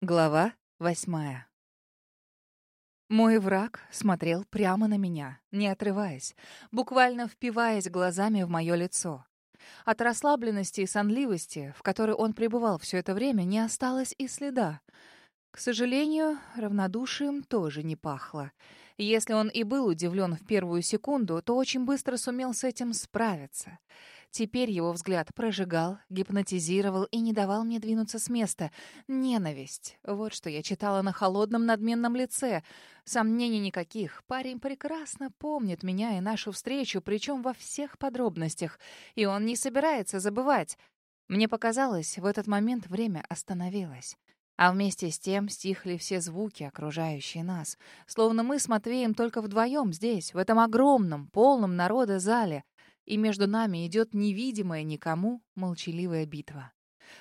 Глава восьмая. Мой враг смотрел прямо на меня, не отрываясь, буквально впиваясь глазами в мое лицо. От расслабленности и сонливости, в которой он пребывал все это время, не осталось и следа. К сожалению, равнодушием тоже не пахло. Если он и был удивлен в первую секунду, то очень быстро сумел с этим справиться — Теперь его взгляд прожигал, гипнотизировал и не давал мне двинуться с места. Ненависть. Вот что я читала на холодном надменном лице. Сомнений никаких. Парень прекрасно помнит меня и нашу встречу, причем во всех подробностях. И он не собирается забывать. Мне показалось, в этот момент время остановилось. А вместе с тем стихли все звуки, окружающие нас. Словно мы с Матвеем только вдвоем здесь, в этом огромном, полном народа зале и между нами идет невидимая никому молчаливая битва.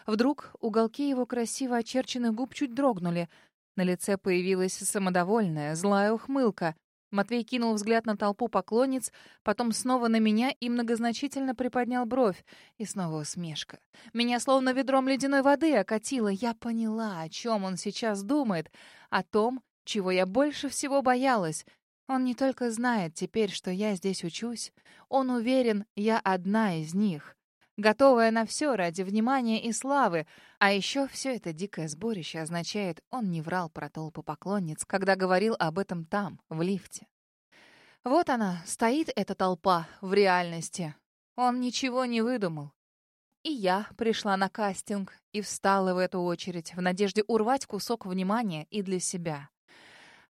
Вдруг уголки его красиво очерченных губ чуть дрогнули. На лице появилась самодовольная, злая ухмылка. Матвей кинул взгляд на толпу поклонниц, потом снова на меня и многозначительно приподнял бровь. И снова усмешка. Меня словно ведром ледяной воды окатило. Я поняла, о чем он сейчас думает. О том, чего я больше всего боялась. Он не только знает теперь, что я здесь учусь, он уверен, я одна из них, готовая на все ради внимания и славы. А еще все это дикое сборище означает, он не врал про толпу поклонниц, когда говорил об этом там, в лифте. Вот она, стоит эта толпа в реальности. Он ничего не выдумал. И я пришла на кастинг и встала в эту очередь в надежде урвать кусок внимания и для себя.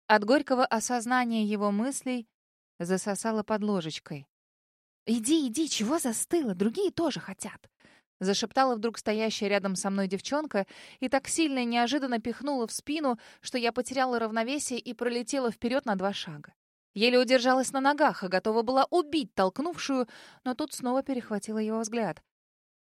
От горького осознания его мыслей засосала под ложечкой. «Иди, иди, чего застыла? Другие тоже хотят!» Зашептала вдруг стоящая рядом со мной девчонка и так сильно и неожиданно пихнула в спину, что я потеряла равновесие и пролетела вперед на два шага. Еле удержалась на ногах и готова была убить толкнувшую, но тут снова перехватила его взгляд.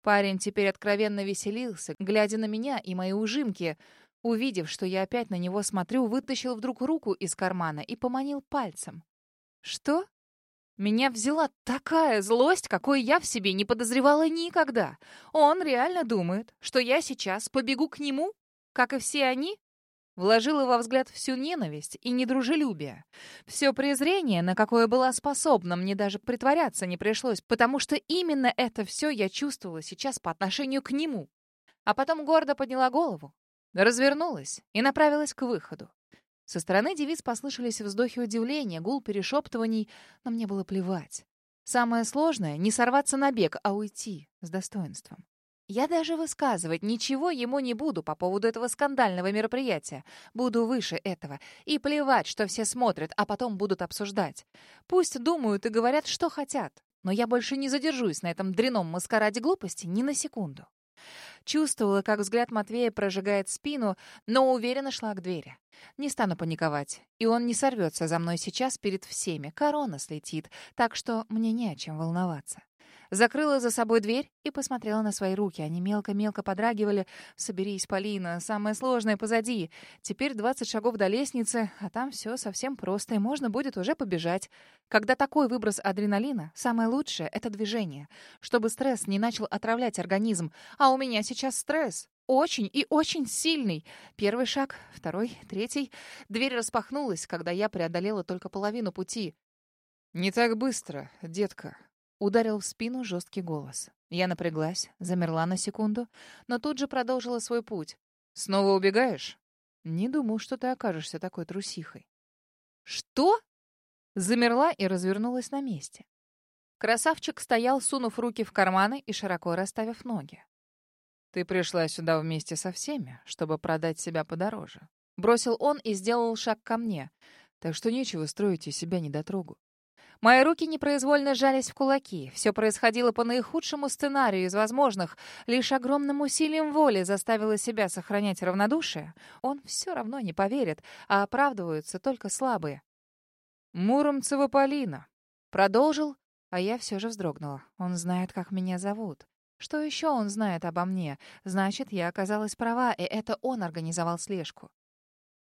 Парень теперь откровенно веселился, глядя на меня и мои ужимки — Увидев, что я опять на него смотрю, вытащил вдруг руку из кармана и поманил пальцем. «Что?» Меня взяла такая злость, какой я в себе не подозревала никогда. Он реально думает, что я сейчас побегу к нему, как и все они? Вложила во взгляд всю ненависть и недружелюбие. Все презрение, на какое была способна, мне даже притворяться не пришлось, потому что именно это все я чувствовала сейчас по отношению к нему. А потом гордо подняла голову, Развернулась и направилась к выходу. Со стороны девиц послышались вздохи удивления, гул перешептываний, но мне было плевать. Самое сложное — не сорваться на бег, а уйти с достоинством. Я даже высказывать ничего ему не буду по поводу этого скандального мероприятия. Буду выше этого. И плевать, что все смотрят, а потом будут обсуждать. Пусть думают и говорят, что хотят. Но я больше не задержусь на этом дреном маскараде глупости ни на секунду. Чувствовала, как взгляд Матвея прожигает спину, но уверенно шла к двери. Не стану паниковать, и он не сорвется за мной сейчас перед всеми. Корона слетит, так что мне не о чем волноваться. Закрыла за собой дверь и посмотрела на свои руки. Они мелко-мелко подрагивали. «Соберись, Полина, самое сложное позади. Теперь 20 шагов до лестницы, а там все совсем просто, и можно будет уже побежать. Когда такой выброс адреналина, самое лучшее — это движение, чтобы стресс не начал отравлять организм. А у меня сейчас стресс. Очень и очень сильный. Первый шаг, второй, третий. Дверь распахнулась, когда я преодолела только половину пути. «Не так быстро, детка», Ударил в спину жесткий голос. Я напряглась, замерла на секунду, но тут же продолжила свой путь. «Снова убегаешь?» «Не думал, что ты окажешься такой трусихой». «Что?» Замерла и развернулась на месте. Красавчик стоял, сунув руки в карманы и широко расставив ноги. «Ты пришла сюда вместе со всеми, чтобы продать себя подороже». Бросил он и сделал шаг ко мне. «Так что нечего строить из себя недотрогу. Мои руки непроизвольно сжались в кулаки. Все происходило по наихудшему сценарию из возможных. Лишь огромным усилием воли заставила себя сохранять равнодушие. Он все равно не поверит, а оправдываются только слабые. «Муромцева Полина», — продолжил, а я все же вздрогнула. Он знает, как меня зовут. Что еще он знает обо мне? Значит, я оказалась права, и это он организовал слежку.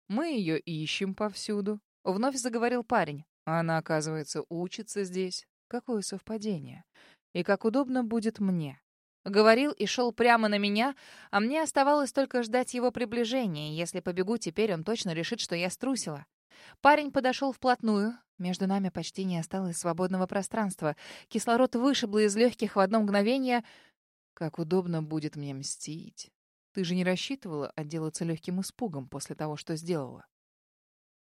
«Мы ее ищем повсюду», — вновь заговорил парень. Она, оказывается, учится здесь. Какое совпадение. И как удобно будет мне. Говорил и шел прямо на меня, а мне оставалось только ждать его приближения. Если побегу теперь, он точно решит, что я струсила. Парень подошел вплотную. Между нами почти не осталось свободного пространства. Кислород вышибло из легких в одно мгновение. Как удобно будет мне мстить. Ты же не рассчитывала отделаться легким испугом после того, что сделала?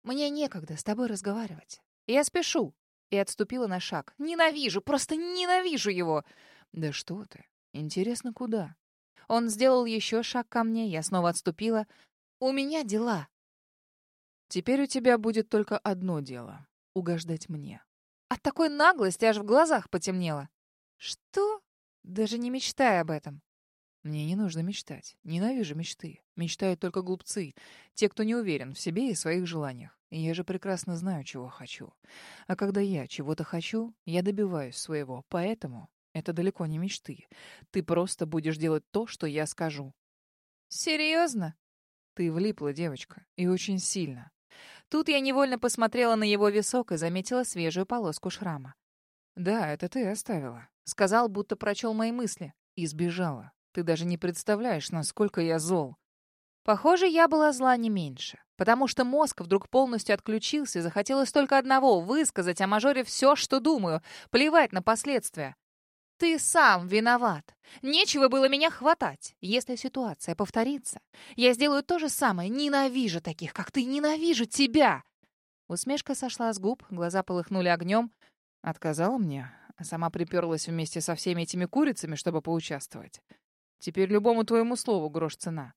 Мне некогда с тобой разговаривать. Я спешу. И отступила на шаг. Ненавижу, просто ненавижу его. Да что ты. Интересно, куда? Он сделал еще шаг ко мне, я снова отступила. У меня дела. Теперь у тебя будет только одно дело — угождать мне. От такой наглости аж в глазах потемнело. Что? Даже не мечтай об этом. Мне не нужно мечтать. Ненавижу мечты. Мечтают только глупцы, те, кто не уверен в себе и своих желаниях. Я же прекрасно знаю, чего хочу. А когда я чего-то хочу, я добиваюсь своего. Поэтому это далеко не мечты. Ты просто будешь делать то, что я скажу. Серьезно? Ты влипла, девочка, и очень сильно. Тут я невольно посмотрела на его висок и заметила свежую полоску шрама. «Да, это ты оставила», — сказал, будто прочел мои мысли. «И сбежала. Ты даже не представляешь, насколько я зол». Похоже, я была зла не меньше, потому что мозг вдруг полностью отключился, захотелось только одного — высказать о мажоре все, что думаю, плевать на последствия. Ты сам виноват. Нечего было меня хватать. Если ситуация повторится, я сделаю то же самое. Ненавижу таких, как ты. Ненавижу тебя. Усмешка сошла с губ, глаза полыхнули огнем. Отказала мне, сама приперлась вместе со всеми этими курицами, чтобы поучаствовать. Теперь любому твоему слову грош цена.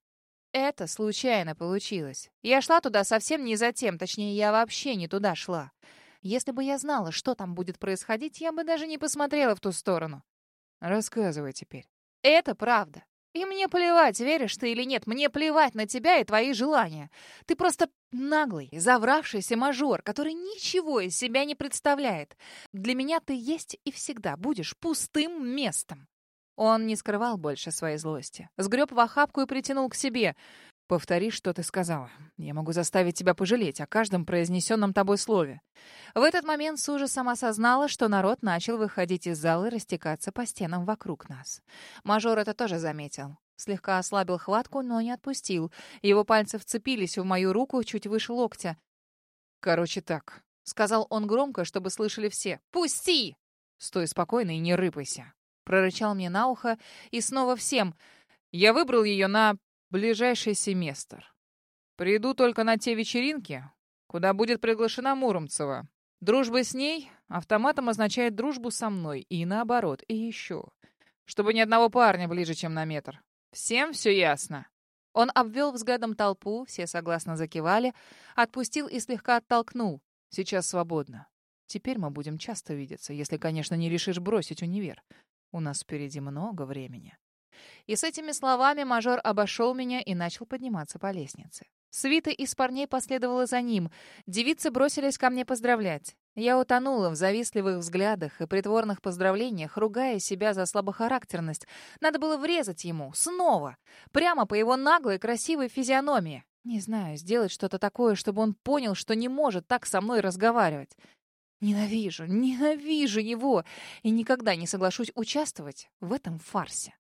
Это случайно получилось. Я шла туда совсем не за тем, точнее, я вообще не туда шла. Если бы я знала, что там будет происходить, я бы даже не посмотрела в ту сторону. Рассказывай теперь. Это правда. И мне плевать, веришь ты или нет, мне плевать на тебя и твои желания. Ты просто наглый, завравшийся мажор, который ничего из себя не представляет. Для меня ты есть и всегда будешь пустым местом. Он не скрывал больше своей злости. Сгреб в охапку и притянул к себе. Повтори, что ты сказала. Я могу заставить тебя пожалеть о каждом произнесенном тобой слове. В этот момент с ужасом осознала, что народ начал выходить из зала и растекаться по стенам вокруг нас. Мажор это тоже заметил. Слегка ослабил хватку, но не отпустил. Его пальцы вцепились в мою руку чуть выше локтя. «Короче так», — сказал он громко, чтобы слышали все. «Пусти!» «Стой спокойно и не рыпайся», — прорычал мне на ухо и снова всем. «Я выбрал ее на ближайший семестр. Приду только на те вечеринки, куда будет приглашена Муромцева. Дружба с ней автоматом означает дружбу со мной, и наоборот, и еще. Чтобы ни одного парня ближе, чем на метр. Всем все ясно?» Он обвел взглядом толпу, все согласно закивали, отпустил и слегка оттолкнул. «Сейчас свободно. Теперь мы будем часто видеться, если, конечно, не решишь бросить универ. У нас впереди много времени». И с этими словами мажор обошел меня и начал подниматься по лестнице. Свита из парней последовала за ним. Девицы бросились ко мне поздравлять. Я утонула в завистливых взглядах и притворных поздравлениях, ругая себя за слабохарактерность. Надо было врезать ему. Снова. Прямо по его наглой красивой физиономии. Не знаю, сделать что-то такое, чтобы он понял, что не может так со мной разговаривать. Ненавижу, ненавижу его и никогда не соглашусь участвовать в этом фарсе.